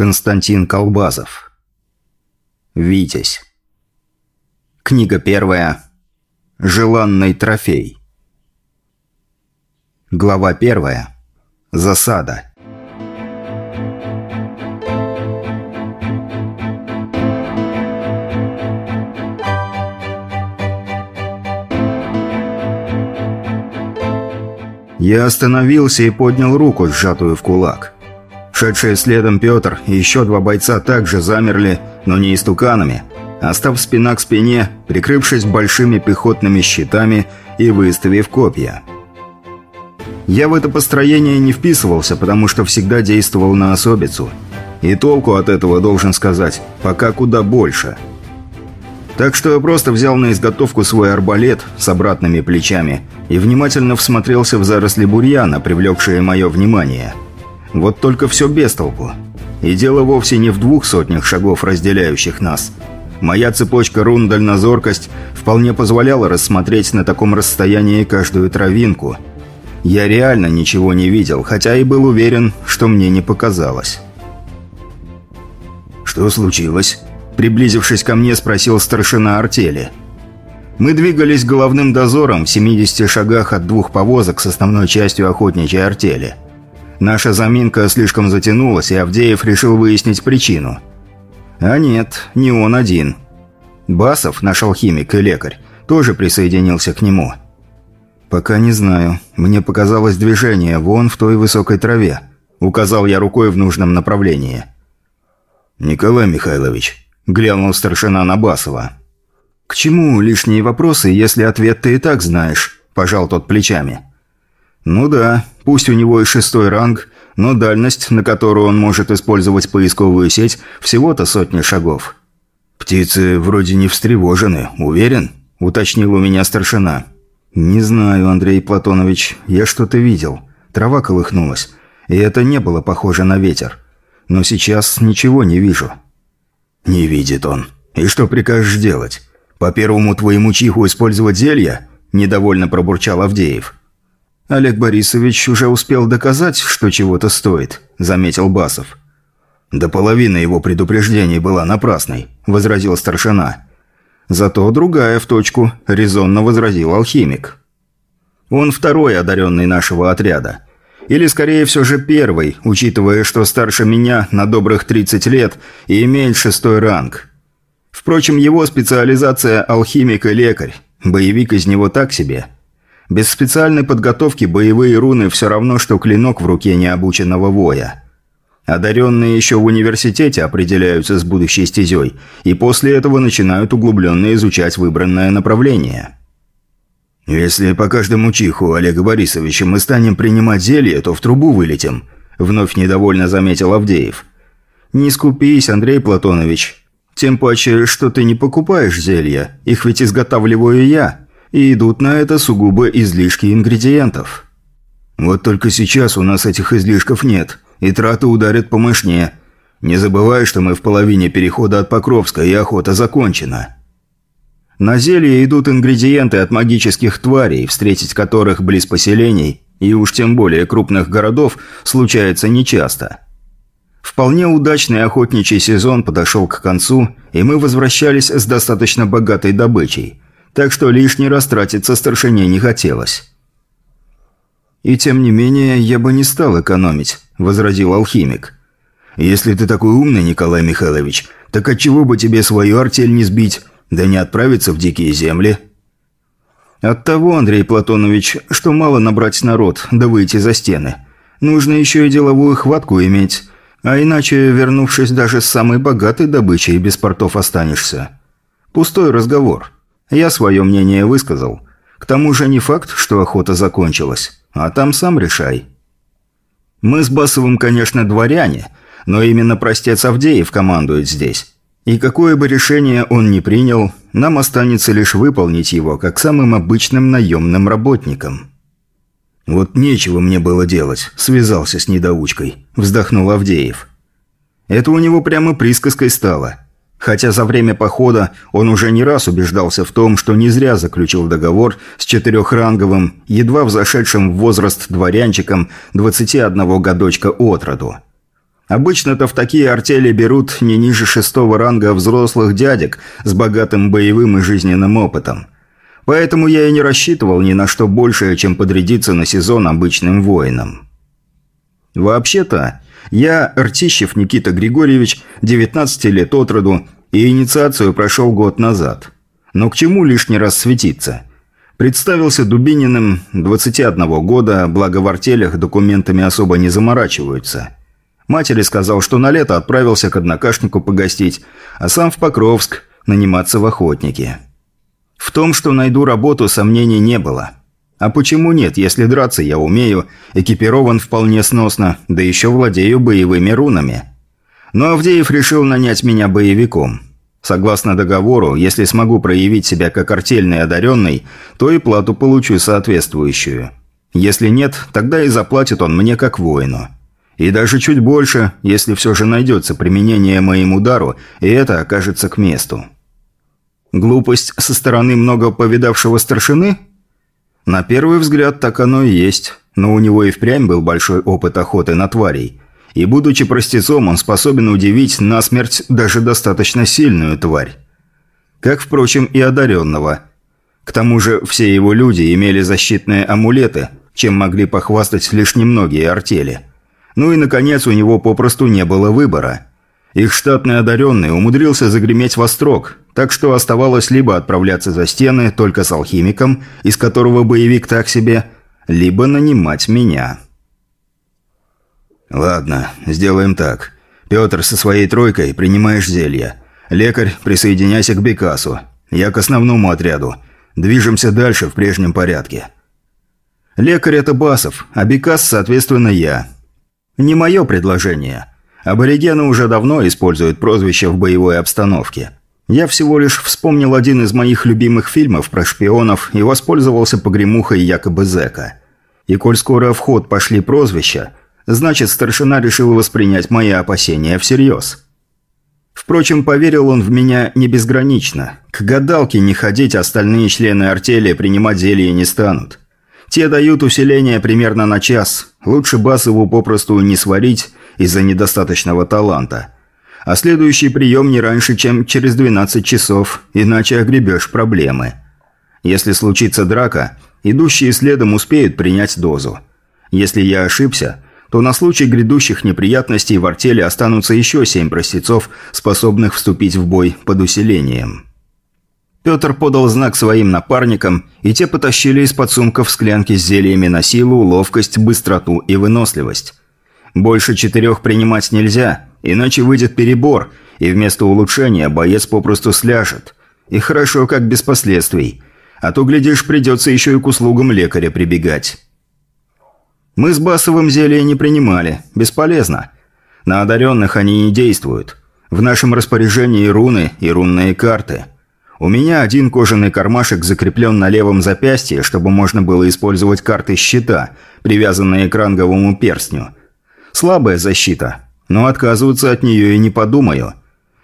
Константин Колбазов. Витязь. Книга первая. Желанный трофей. Глава первая. Засада. Я остановился и поднял руку, сжатую в кулак. Шедшие следом Петр и еще два бойца также замерли, но не истуканами, а став спина к спине, прикрывшись большими пехотными щитами и выставив копья. Я в это построение не вписывался, потому что всегда действовал на особицу. И толку от этого, должен сказать, пока куда больше. Так что я просто взял на изготовку свой арбалет с обратными плечами и внимательно всмотрелся в заросли бурьяна, привлекшие мое внимание – вот только все без толку. И дело вовсе не в двух сотнях шагов, разделяющих нас. Моя цепочка рун «Дальнозоркость» вполне позволяла рассмотреть на таком расстоянии каждую травинку. Я реально ничего не видел, хотя и был уверен, что мне не показалось. «Что случилось?» Приблизившись ко мне, спросил старшина артели. Мы двигались головным дозором в 70 шагах от двух повозок с основной частью охотничьей артели – Наша заминка слишком затянулась, и Авдеев решил выяснить причину. А нет, не он один. Басов, наш алхимик и лекарь, тоже присоединился к нему. «Пока не знаю. Мне показалось движение вон в той высокой траве». Указал я рукой в нужном направлении. «Николай Михайлович», — глянул старшина на Басова. «К чему лишние вопросы, если ответ ты и так знаешь?» – пожал тот плечами. «Ну да, пусть у него и шестой ранг, но дальность, на которую он может использовать поисковую сеть, всего-то сотня шагов». «Птицы вроде не встревожены, уверен?» – уточнил у меня старшина. «Не знаю, Андрей Платонович, я что-то видел. Трава колыхнулась, и это не было похоже на ветер. Но сейчас ничего не вижу». «Не видит он. И что прикажешь делать? По первому твоему чиху использовать зелья?» – недовольно пробурчал Авдеев. «Олег Борисович уже успел доказать, что чего-то стоит», – заметил Басов. «Да половина его предупреждений была напрасной», – возразил старшина. «Зато другая в точку», – резонно возразил алхимик. «Он второй одаренный нашего отряда. Или, скорее, все же первый, учитывая, что старше меня на добрых 30 лет и имеет шестой ранг. Впрочем, его специализация – алхимик и лекарь. Боевик из него так себе». Без специальной подготовки боевые руны все равно, что клинок в руке необученного воя. Одаренные еще в университете определяются с будущей стезей, и после этого начинают углубленно изучать выбранное направление. «Если по каждому чиху Олега Борисовича мы станем принимать зелье, то в трубу вылетим», – вновь недовольно заметил Авдеев. «Не скупись, Андрей Платонович. Тем паче, что ты не покупаешь зелья, их ведь изготавливаю я и идут на это сугубо излишки ингредиентов. Вот только сейчас у нас этих излишков нет, и траты ударят помощнее. Не забывай, что мы в половине перехода от Покровска, и охота закончена. На зелье идут ингредиенты от магических тварей, встретить которых близ поселений, и уж тем более крупных городов, случается нечасто. Вполне удачный охотничий сезон подошел к концу, и мы возвращались с достаточно богатой добычей – так что лишний раз тратиться старшине не хотелось. «И тем не менее, я бы не стал экономить», – возразил алхимик. «Если ты такой умный, Николай Михайлович, так отчего бы тебе свою артель не сбить, да не отправиться в дикие земли?» «От того, Андрей Платонович, что мало набрать народ, да выйти за стены. Нужно еще и деловую хватку иметь, а иначе, вернувшись даже с самой богатой добычей, без портов останешься. Пустой разговор». Я свое мнение высказал. К тому же не факт, что охота закончилась, а там сам решай. Мы с Басовым, конечно, дворяне, но именно простец Авдеев командует здесь. И какое бы решение он ни принял, нам останется лишь выполнить его, как самым обычным наемным работникам. «Вот нечего мне было делать», – связался с недоучкой, – вздохнул Авдеев. Это у него прямо присказкой стало – Хотя за время похода он уже не раз убеждался в том, что не зря заключил договор с четырехранговым, едва взошедшим в возраст дворянчиком 21 годочка от роду. Обычно-то в такие артели берут не ниже шестого ранга взрослых дядек с богатым боевым и жизненным опытом. Поэтому я и не рассчитывал ни на что большее, чем подрядиться на сезон обычным воинам. Вообще-то, я, Ртищев Никита Григорьевич, 19 лет от роду, и инициацию прошел год назад. Но к чему лишний раз светиться? Представился Дубининым 21 года, благо в артелях документами особо не заморачиваются. Матери сказал, что на лето отправился к однокашнику погостить, а сам в Покровск наниматься в охотники. В том, что найду работу, сомнений не было. А почему нет, если драться я умею, экипирован вполне сносно, да еще владею боевыми рунами? Но Авдеев решил нанять меня боевиком. Согласно договору, если смогу проявить себя как артельный одаренный, то и плату получу соответствующую. Если нет, тогда и заплатит он мне как воину. И даже чуть больше, если все же найдется применение моему удару, и это окажется к месту. Глупость со стороны много повидавшего старшины – на первый взгляд так оно и есть, но у него и впрямь был большой опыт охоты на тварей. И будучи простецом, он способен удивить насмерть даже достаточно сильную тварь. Как, впрочем, и одаренного. К тому же все его люди имели защитные амулеты, чем могли похвастать лишь немногие артели. Ну и, наконец, у него попросту не было выбора – их штатный одаренный умудрился загреметь во строк, так что оставалось либо отправляться за стены только с алхимиком, из которого боевик так себе, либо нанимать меня. «Ладно, сделаем так. Петр со своей тройкой принимаешь зелье. Лекарь, присоединяйся к Бекасу. Я к основному отряду. Движемся дальше в прежнем порядке». Лекарь – это Басов, а Бекас, соответственно, я. Не мое предложение – Аборигены уже давно используют прозвище в боевой обстановке. Я всего лишь вспомнил один из моих любимых фильмов про шпионов и воспользовался погремухой якобы зэка. И коль скоро в ход пошли прозвища, значит старшина решил воспринять мои опасения всерьез. Впрочем, поверил он в меня не безгранично. К гадалке не ходить остальные члены артели принимать зелье не станут. Те дают усиление примерно на час. Лучше Басову попросту не сварить из-за недостаточного таланта. А следующий прием не раньше, чем через 12 часов, иначе огребешь проблемы. Если случится драка, идущие следом успеют принять дозу. Если я ошибся, то на случай грядущих неприятностей в артели останутся еще семь простецов, способных вступить в бой под усилением. Петр подал знак своим напарникам, и те потащили из-под сумков склянки с зельями на силу, ловкость, быстроту и выносливость. Больше четырех принимать нельзя, иначе выйдет перебор, и вместо улучшения боец попросту сляжет. И хорошо, как без последствий. А то, глядишь, придется еще и к услугам лекаря прибегать. Мы с Басовым зелья не принимали. Бесполезно. На одаренных они не действуют. В нашем распоряжении руны и рунные карты – у меня один кожаный кармашек закреплен на левом запястье, чтобы можно было использовать карты щита, привязанные к ранговому перстню. Слабая защита, но отказываться от нее и не подумаю.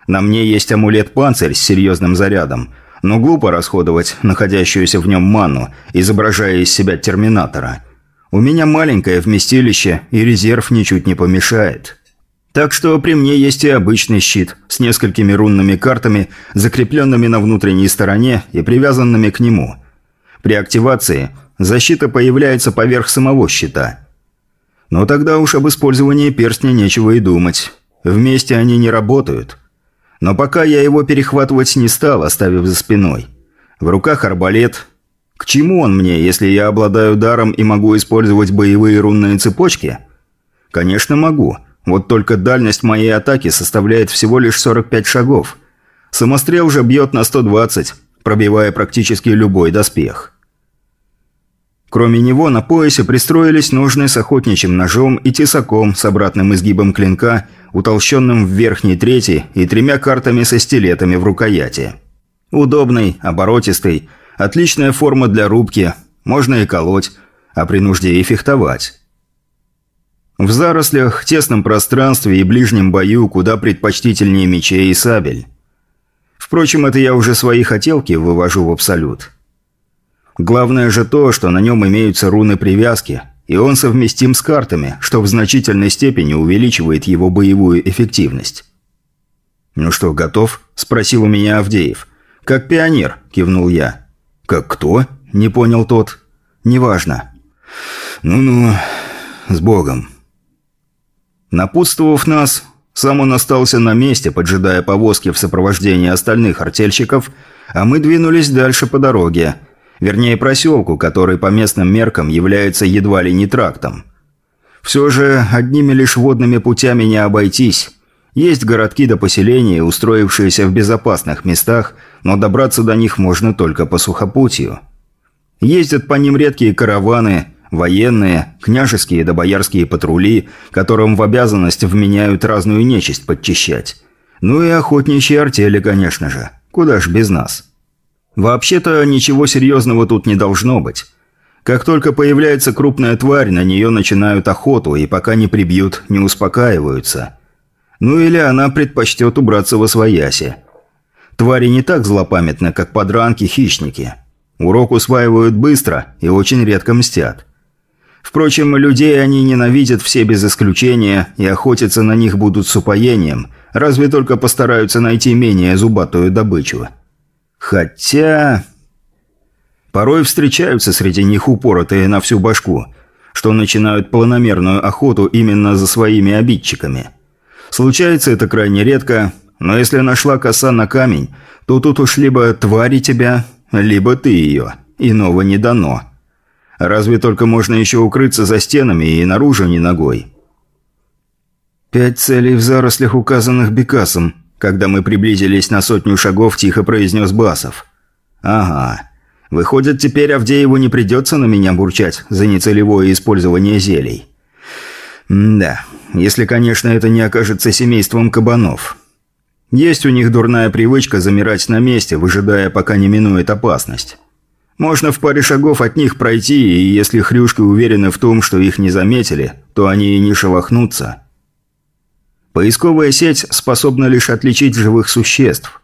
На мне есть амулет-панцирь с серьезным зарядом, но глупо расходовать находящуюся в нем ману, изображая из себя терминатора. У меня маленькое вместилище, и резерв ничуть не помешает. Так что при мне есть и обычный щит с несколькими рунными картами, закрепленными на внутренней стороне и привязанными к нему. При активации защита появляется поверх самого щита. Но тогда уж об использовании перстня нечего и думать. Вместе они не работают. Но пока я его перехватывать не стал, оставив за спиной. В руках арбалет. К чему он мне, если я обладаю даром и могу использовать боевые рунные цепочки? Конечно, могу. Вот только дальность моей атаки составляет всего лишь 45 шагов. Самострел же бьет на 120, пробивая практически любой доспех. Кроме него на поясе пристроились ножны с охотничьим ножом и тесаком с обратным изгибом клинка, утолщенным в верхней трети и тремя картами со стилетами в рукояти. Удобный, оборотистый, отличная форма для рубки, можно и колоть, а при нужде и фехтовать. В зарослях, тесном пространстве и ближнем бою куда предпочтительнее мечей и сабель. Впрочем, это я уже свои хотелки вывожу в абсолют. Главное же то, что на нем имеются руны привязки, и он совместим с картами, что в значительной степени увеличивает его боевую эффективность. «Ну что, готов?» – спросил у меня Авдеев. «Как пионер», – кивнул я. «Как кто?» – не понял тот. «Неважно». «Ну-ну, с Богом». Напутствовав нас, сам он остался на месте, поджидая повозки в сопровождении остальных артельщиков, а мы двинулись дальше по дороге – Вернее, проселку, который по местным меркам является едва ли не трактом. Все же одними лишь водными путями не обойтись. Есть городки до поселения, устроившиеся в безопасных местах, но добраться до них можно только по сухопутью. Ездят по ним редкие караваны, военные, княжеские да боярские патрули, которым в обязанность вменяют разную нечисть подчищать. Ну и охотничьи артели, конечно же. Куда ж без нас. Вообще-то ничего серьезного тут не должно быть. Как только появляется крупная тварь, на нее начинают охоту, и пока не прибьют, не успокаиваются. Ну или она предпочтет убраться во свояси. Твари не так злопамятны, как подранки-хищники. Урок усваивают быстро и очень редко мстят. Впрочем, людей они ненавидят все без исключения, и охотиться на них будут с упоением, разве только постараются найти менее зубатую добычу. Хотя... Порой встречаются среди них упоротые на всю башку, что начинают планомерную охоту именно за своими обидчиками. Случается это крайне редко, но если нашла коса на камень, то тут уж либо твари тебя, либо ты ее. Иного не дано. Разве только можно еще укрыться за стенами и наружу не ногой. Пять целей в зарослях, указанных Бекасом, когда мы приблизились на сотню шагов, тихо произнес Басов. «Ага. Выходит, теперь Авдееву не придется на меня бурчать за нецелевое использование зелий. Да, если, конечно, это не окажется семейством кабанов. Есть у них дурная привычка замирать на месте, выжидая, пока не минует опасность. Можно в паре шагов от них пройти, и если хрюшки уверены в том, что их не заметили, то они и не шелохнутся». Поисковая сеть способна лишь отличить живых существ.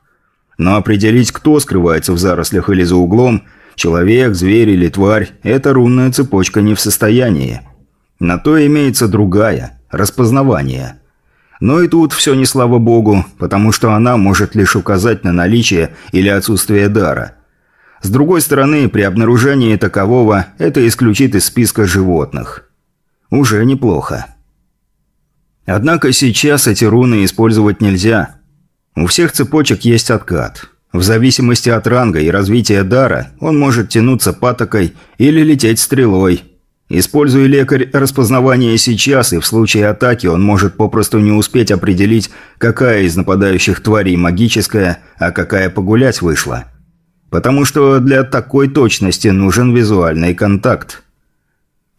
Но определить, кто скрывается в зарослях или за углом, человек, зверь или тварь, эта рунная цепочка не в состоянии. На то имеется другая – распознавание. Но и тут все не слава богу, потому что она может лишь указать на наличие или отсутствие дара. С другой стороны, при обнаружении такового это исключит из списка животных. Уже неплохо. Однако сейчас эти руны использовать нельзя. У всех цепочек есть откат. В зависимости от ранга и развития дара он может тянуться патокой или лететь стрелой. Используя лекарь распознавания сейчас, и в случае атаки он может попросту не успеть определить, какая из нападающих тварей магическая, а какая погулять вышла. Потому что для такой точности нужен визуальный контакт.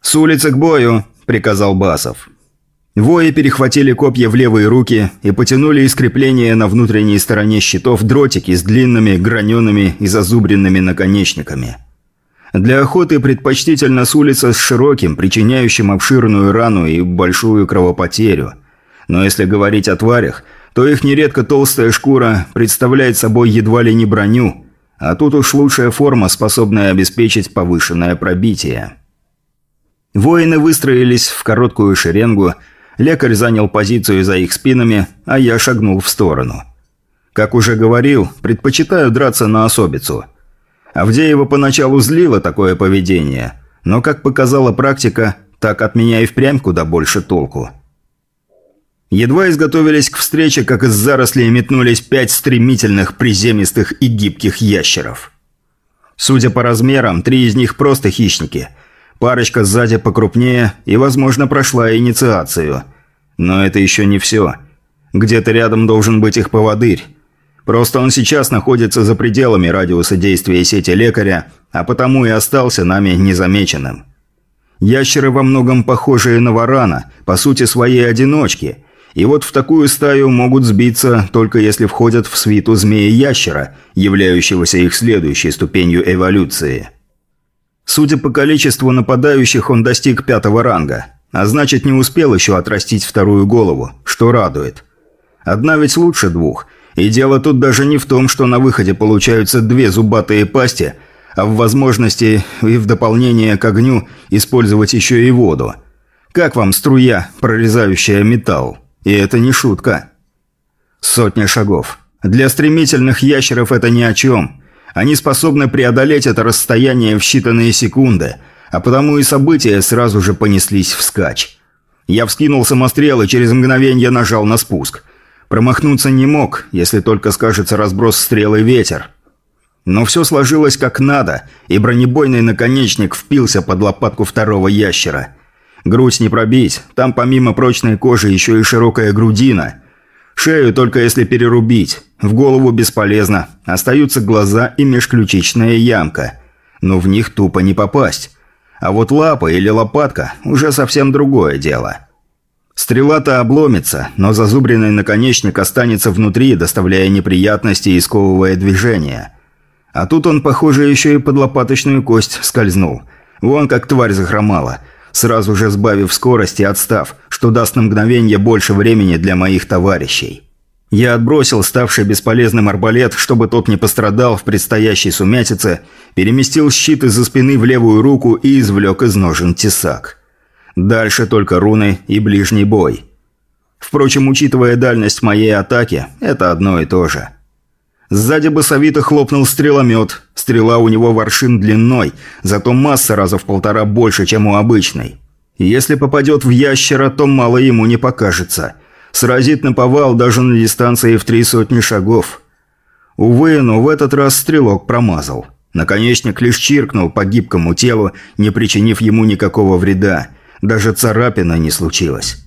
«С улицы к бою!» – приказал Басов. Вои перехватили копья в левые руки и потянули из крепления на внутренней стороне щитов дротики с длинными, гранеными и зазубренными наконечниками. Для охоты предпочтительно с улицы с широким, причиняющим обширную рану и большую кровопотерю. Но если говорить о тварях, то их нередко толстая шкура представляет собой едва ли не броню, а тут уж лучшая форма, способная обеспечить повышенное пробитие. Воины выстроились в короткую шеренгу, Лекарь занял позицию за их спинами, а я шагнул в сторону. Как уже говорил, предпочитаю драться на особицу. Авдеева поначалу злило такое поведение, но, как показала практика, так от меня и впрямь куда больше толку. Едва изготовились к встрече, как из зарослей метнулись пять стремительных, приземистых и гибких ящеров. Судя по размерам, три из них просто хищники – Парочка сзади покрупнее и, возможно, прошла инициацию. Но это еще не все. Где-то рядом должен быть их поводырь. Просто он сейчас находится за пределами радиуса действия сети лекаря, а потому и остался нами незамеченным. Ящеры во многом похожие на варана, по сути своей одиночки, и вот в такую стаю могут сбиться, только если входят в свиту змеи-ящера, являющегося их следующей ступенью эволюции. Судя по количеству нападающих, он достиг пятого ранга, а значит не успел еще отрастить вторую голову, что радует. Одна ведь лучше двух, и дело тут даже не в том, что на выходе получаются две зубатые пасти, а в возможности и в дополнение к огню использовать еще и воду. Как вам струя, прорезающая металл? И это не шутка. Сотня шагов. Для стремительных ящеров это ни о чем. Они способны преодолеть это расстояние в считанные секунды, а потому и события сразу же понеслись вскачь. Я вскинул самострел и через мгновение нажал на спуск. Промахнуться не мог, если только скажется разброс стрел и ветер. Но все сложилось как надо, и бронебойный наконечник впился под лопатку второго ящера – Грудь не пробить, там помимо прочной кожи еще и широкая грудина. Шею только если перерубить, в голову бесполезно, остаются глаза и межключичная ямка. Но в них тупо не попасть. А вот лапа или лопатка – уже совсем другое дело. Стрела-то обломится, но зазубренный наконечник останется внутри, доставляя неприятности и сковывая движение. А тут он, похоже, еще и под лопаточную кость скользнул. Вон как тварь захромала – сразу же сбавив скорость и отстав, что даст на мгновение больше времени для моих товарищей. Я отбросил ставший бесполезным арбалет, чтобы тот не пострадал в предстоящей сумятице, переместил щит из-за спины в левую руку и извлек из ножен тесак. Дальше только руны и ближний бой. Впрочем, учитывая дальность моей атаки, это одно и то же. Сзади басовито хлопнул стреломет. Стрела у него воршин длиной, зато масса раза в полтора больше, чем у обычной. Если попадет в ящера, то мало ему не покажется. Сразит на повал даже на дистанции в три сотни шагов. Увы, но в этот раз стрелок промазал. Наконечник лишь чиркнул по гибкому телу, не причинив ему никакого вреда. Даже царапина не случилось.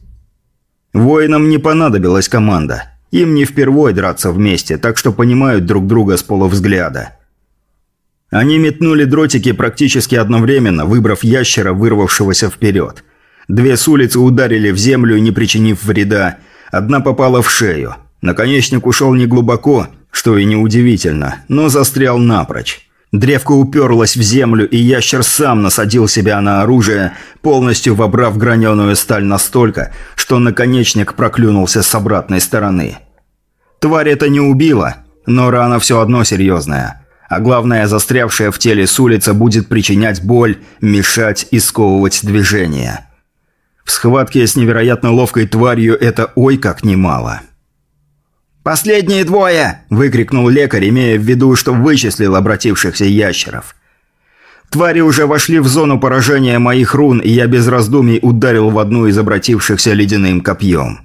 Воинам не понадобилась команда. Им не впервой драться вместе, так что понимают друг друга с полувзгляда. Они метнули дротики практически одновременно, выбрав ящера, вырвавшегося вперед. Две с улицы ударили в землю, не причинив вреда. Одна попала в шею. Наконечник ушел неглубоко, что и неудивительно, но застрял напрочь. Древко уперлось в землю, и ящер сам насадил себя на оружие, полностью вобрав граненую сталь настолько, что наконечник проклюнулся с обратной стороны. Тварь это не убила, но рана все одно серьезная. А главное, застрявшая в теле с улицы будет причинять боль, мешать и сковывать движение. В схватке с невероятно ловкой тварью это ой как немало. «Последние двое!» – выкрикнул лекарь, имея в виду, что вычислил обратившихся ящеров. Твари уже вошли в зону поражения моих рун, и я без раздумий ударил в одну из обратившихся ледяным копьем.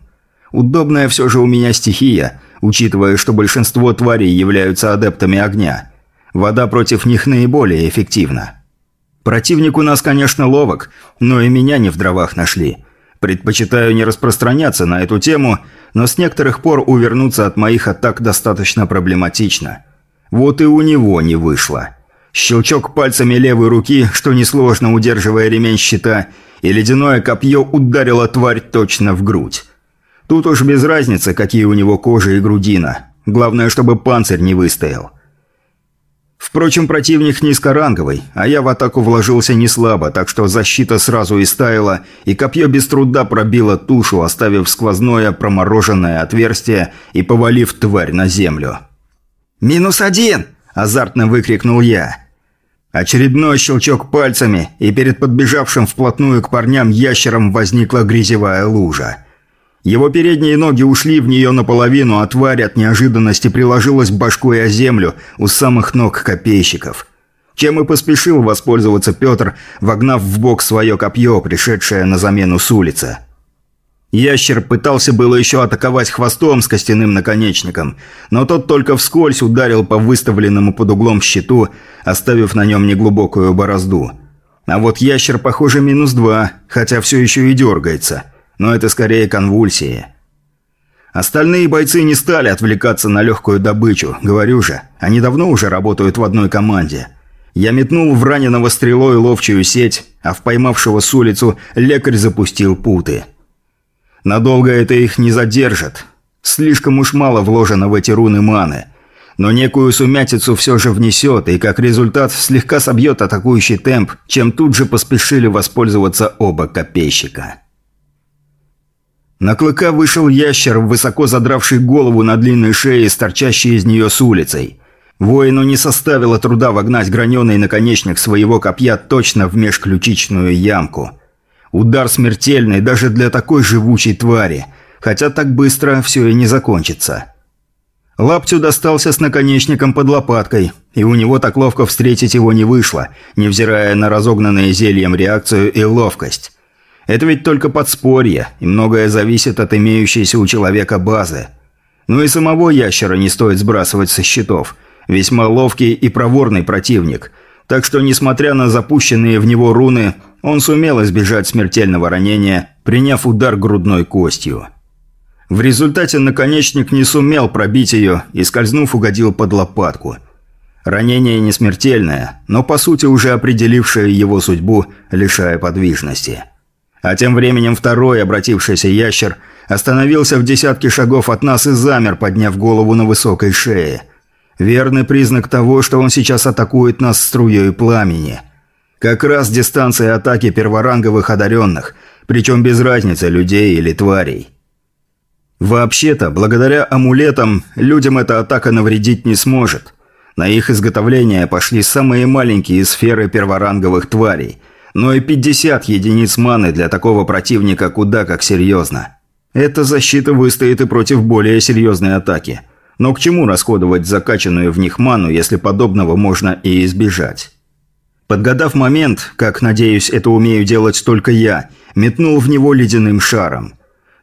Удобная все же у меня стихия, учитывая, что большинство тварей являются адептами огня. Вода против них наиболее эффективна. Противник у нас, конечно, ловок, но и меня не в дровах нашли – Предпочитаю не распространяться на эту тему, но с некоторых пор увернуться от моих атак достаточно проблематично. Вот и у него не вышло. Щелчок пальцами левой руки, что несложно удерживая ремень щита, и ледяное копье ударило тварь точно в грудь. Тут уж без разницы, какие у него кожа и грудина. Главное, чтобы панцирь не выстоял. Впрочем, противник низкоранговый, а я в атаку вложился не слабо, так что защита сразу истаяла, и копье без труда пробило тушу, оставив сквозное промороженное отверстие и повалив тварь на землю. «Минус один!» – азартно выкрикнул я. Очередной щелчок пальцами, и перед подбежавшим вплотную к парням ящером возникла грязевая лужа – его передние ноги ушли в нее наполовину, а тварь от неожиданности приложилась башкой о землю у самых ног копейщиков. Чем и поспешил воспользоваться Петр, вогнав в бок свое копье, пришедшее на замену с улицы. Ящер пытался было еще атаковать хвостом с костяным наконечником, но тот только вскользь ударил по выставленному под углом щиту, оставив на нем неглубокую борозду. А вот ящер, похоже, минус два, хотя все еще и дергается – но это скорее конвульсии. Остальные бойцы не стали отвлекаться на легкую добычу, говорю же, они давно уже работают в одной команде. Я метнул в раненого стрелой ловчую сеть, а в поймавшего с улицу лекарь запустил путы. Надолго это их не задержит. Слишком уж мало вложено в эти руны маны. Но некую сумятицу все же внесет, и как результат слегка собьет атакующий темп, чем тут же поспешили воспользоваться оба копейщика. На клыка вышел ящер, высоко задравший голову на длинной шее, торчащей из нее с улицей. Воину не составило труда вогнать граненый наконечник своего копья точно в межключичную ямку. Удар смертельный даже для такой живучей твари, хотя так быстро все и не закончится. Лаптю достался с наконечником под лопаткой, и у него так ловко встретить его не вышло, невзирая на разогнанные зельем реакцию и ловкость. Это ведь только подспорье, и многое зависит от имеющейся у человека базы. Ну и самого ящера не стоит сбрасывать со счетов. Весьма ловкий и проворный противник. Так что, несмотря на запущенные в него руны, он сумел избежать смертельного ранения, приняв удар грудной костью. В результате наконечник не сумел пробить ее и, скользнув, угодил под лопатку. Ранение не смертельное, но по сути уже определившее его судьбу, лишая подвижности. А тем временем второй, обратившийся ящер, остановился в десятке шагов от нас и замер, подняв голову на высокой шее. Верный признак того, что он сейчас атакует нас струей пламени. Как раз дистанция атаки перворанговых одаренных, причем без разницы людей или тварей. Вообще-то, благодаря амулетам, людям эта атака навредить не сможет. На их изготовление пошли самые маленькие сферы перворанговых тварей – но и 50 единиц маны для такого противника куда как серьезно. Эта защита выстоит и против более серьезной атаки. Но к чему расходовать закачанную в них ману, если подобного можно и избежать? Подгадав момент, как, надеюсь, это умею делать только я, метнул в него ледяным шаром.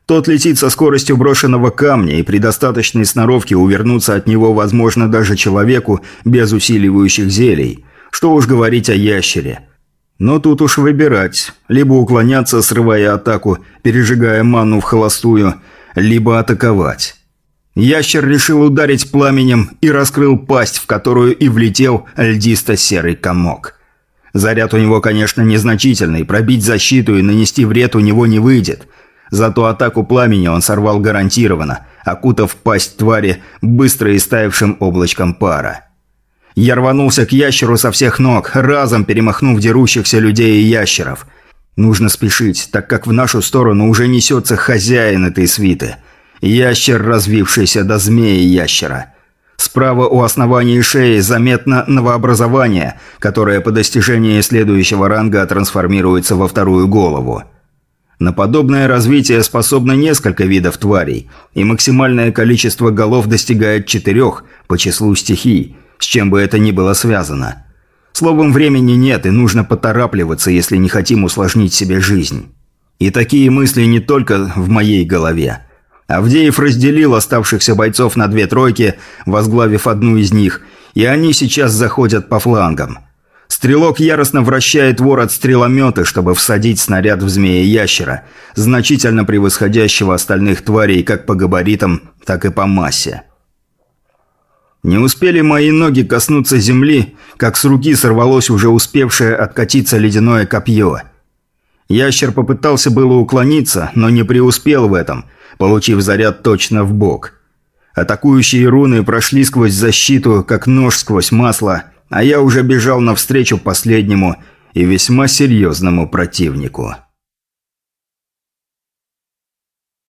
Тот летит со скоростью брошенного камня, и при достаточной сноровке увернуться от него возможно даже человеку без усиливающих зелий. Что уж говорить о ящере – но тут уж выбирать. Либо уклоняться, срывая атаку, пережигая ману в холостую, либо атаковать. Ящер решил ударить пламенем и раскрыл пасть, в которую и влетел льдисто-серый комок. Заряд у него, конечно, незначительный, пробить защиту и нанести вред у него не выйдет. Зато атаку пламени он сорвал гарантированно, окутав пасть твари быстро истаявшим облачком пара. Я рванулся к ящеру со всех ног, разом перемахнув дерущихся людей и ящеров. Нужно спешить, так как в нашу сторону уже несется хозяин этой свиты. Ящер, развившийся до змеи ящера. Справа у основания шеи заметно новообразование, которое по достижении следующего ранга трансформируется во вторую голову. На подобное развитие способно несколько видов тварей, и максимальное количество голов достигает четырех по числу стихий – с чем бы это ни было связано. Словом, времени нет, и нужно поторапливаться, если не хотим усложнить себе жизнь. И такие мысли не только в моей голове. Авдеев разделил оставшихся бойцов на две тройки, возглавив одну из них, и они сейчас заходят по флангам. Стрелок яростно вращает ворот стреломета, чтобы всадить снаряд в змея-ящера, значительно превосходящего остальных тварей как по габаритам, так и по массе. Не успели мои ноги коснуться земли, как с руки сорвалось уже успевшее откатиться ледяное копье. Ящер попытался было уклониться, но не преуспел в этом, получив заряд точно в бок. Атакующие руны прошли сквозь защиту, как нож сквозь масло, а я уже бежал навстречу последнему и весьма серьезному противнику.